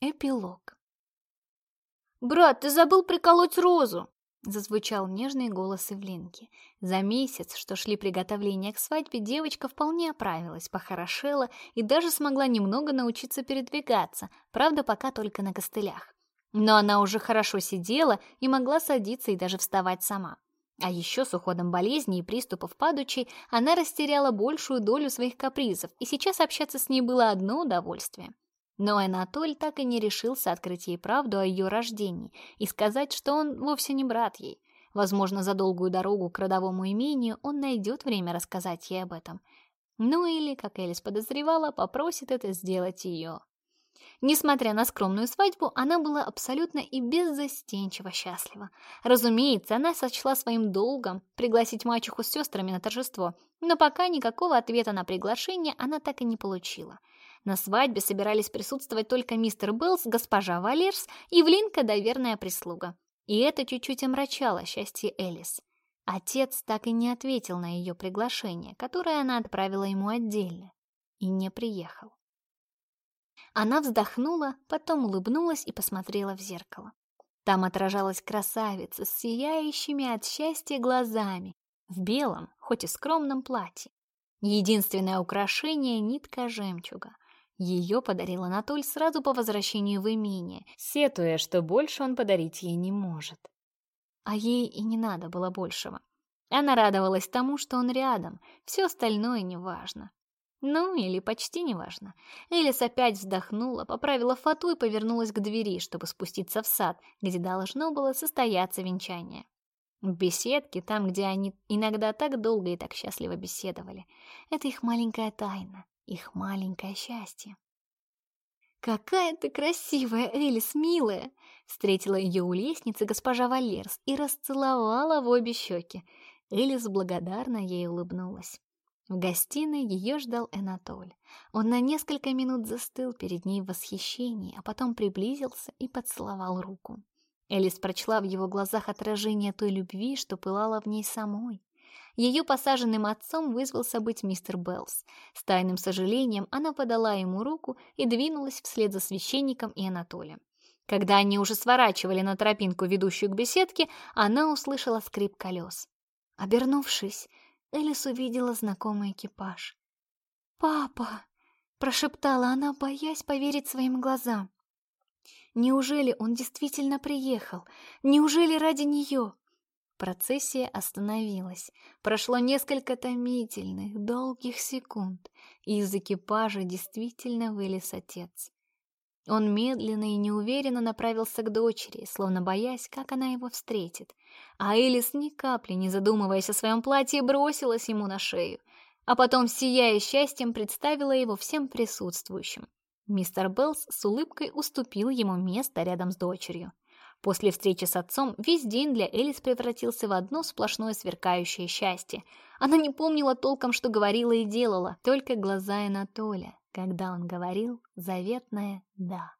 Эпилог. «Брат, ты забыл приколоть розу!» Зазвучал нежный голос Эвлинки. За месяц, что шли приготовления к свадьбе, девочка вполне оправилась, похорошела и даже смогла немного научиться передвигаться, правда, пока только на костылях. Но она уже хорошо сидела и могла садиться и даже вставать сама. А еще с уходом болезни и приступов падучей она растеряла большую долю своих капризов, и сейчас общаться с ней было одно удовольствие. Но Анатоль так и не решился открыть ей правду о ее рождении и сказать, что он вовсе не брат ей. Возможно, за долгую дорогу к родовому имению он найдет время рассказать ей об этом. Ну или, как Элис подозревала, попросит это сделать ее. Несмотря на скромную свадьбу, она была абсолютно и беззастенчиво счастлива. Разумеется, она сочла своим долгом пригласить мачеху с сестрами на торжество, но пока никакого ответа на приглашение она так и не получила. На свадьбе собирались присутствовать только мистер Беллс, госпожа Валерс и Влинка, доверенная прислуга. И это чуть-чуть омрачало счастье Элис. Отец так и не ответил на ее приглашение, которое она отправила ему отдельно, и не приехал. Она вздохнула, потом улыбнулась и посмотрела в зеркало. Там отражалась красавица с сияющими от счастья глазами, в белом, хоть и скромном платье. Единственное украшение — нитка жемчуга. Ее подарил Анатоль сразу по возвращению в имение, сетуя, что больше он подарить ей не может. А ей и не надо было большего. Она радовалась тому, что он рядом, все остальное неважно. Ну, или почти неважно. Элис опять вздохнула, поправила фату и повернулась к двери, чтобы спуститься в сад, где должно было состояться венчание. В беседке, там, где они иногда так долго и так счастливо беседовали. Это их маленькая тайна их маленькое счастье. «Какая ты красивая, Элис, милая!» Встретила ее у лестницы госпожа Валерс и расцеловала в обе щеки. Элис благодарно ей улыбнулась. В гостиной ее ждал Энатоль. Он на несколько минут застыл перед ней в восхищении, а потом приблизился и поцеловал руку. Элис прочла в его глазах отражение той любви, что пылала в ней самой. Ее посаженным отцом вызвался быть мистер Беллс. С тайным сожалением она подала ему руку и двинулась вслед за священником и Анатолием. Когда они уже сворачивали на тропинку, ведущую к беседке, она услышала скрип колес. Обернувшись, Элис увидела знакомый экипаж. «Папа!» — прошептала она, боясь поверить своим глазам. Неужели он действительно приехал? Неужели ради нее? Процессия остановилась. Прошло несколько томительных, долгих секунд, и из экипажа действительно вылез отец. Он медленно и неуверенно направился к дочери, словно боясь, как она его встретит. А Элис, ни капли не задумываясь о своем платье, бросилась ему на шею, а потом, сияя счастьем, представила его всем присутствующим. Мистер Беллс с улыбкой уступил ему место рядом с дочерью. После встречи с отцом весь день для Элис превратился в одно сплошное сверкающее счастье. Она не помнила толком, что говорила и делала, только глаза Анатолия, когда он говорил заветное «да».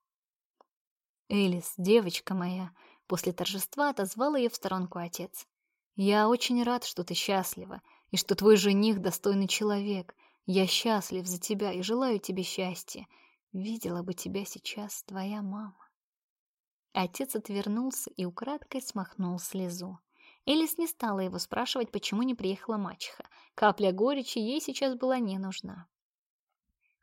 «Элис, девочка моя», после торжества отозвал ее в сторонку отец. «Я очень рад, что ты счастлива, и что твой жених достойный человек. Я счастлив за тебя и желаю тебе счастья. Видела бы тебя сейчас твоя мама». Отец отвернулся и украдкой смахнул слезу. Элис не стала его спрашивать, почему не приехала мачеха. Капля горечи ей сейчас была не нужна.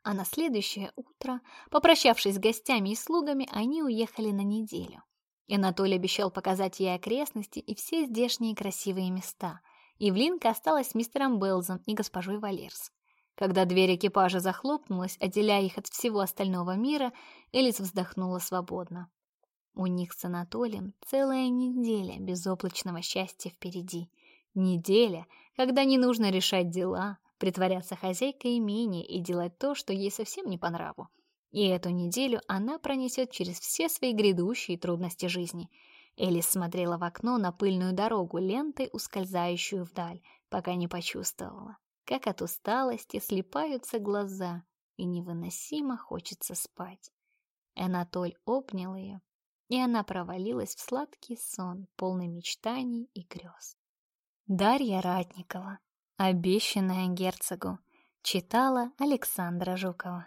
А на следующее утро, попрощавшись с гостями и слугами, они уехали на неделю. Анатолий обещал показать ей окрестности и все здешние красивые места. Ивлинка осталась с мистером Белзом и госпожой Валерс. Когда дверь экипажа захлопнулась, отделяя их от всего остального мира, Элис вздохнула свободно. У них с Анатолием целая неделя безоблачного счастья впереди. Неделя, когда не нужно решать дела, притворяться хозяйкой имения и делать то, что ей совсем не по нраву. И эту неделю она пронесет через все свои грядущие трудности жизни. Элис смотрела в окно на пыльную дорогу, лентой ускользающую вдаль, пока не почувствовала, как от усталости слепаются глаза и невыносимо хочется спать. Анатоль обнял ее, и она провалилась в сладкий сон, полный мечтаний и грез. Дарья Ратникова. Обещанная герцогу. Читала Александра Жукова.